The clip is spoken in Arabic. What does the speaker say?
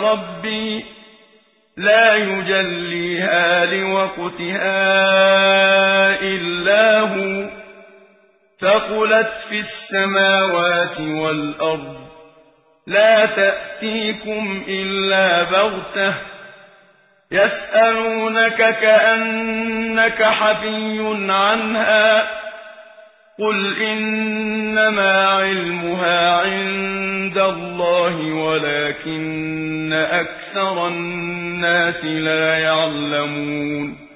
ربي لا يجليها لوقتها إلا هو ثقلت في السماوات والأرض لا تأتيكم إلا بغتة يسألونك كأنك حفي عنها قل إنما علمها الله ولكن أكثر الناس لا يعلمون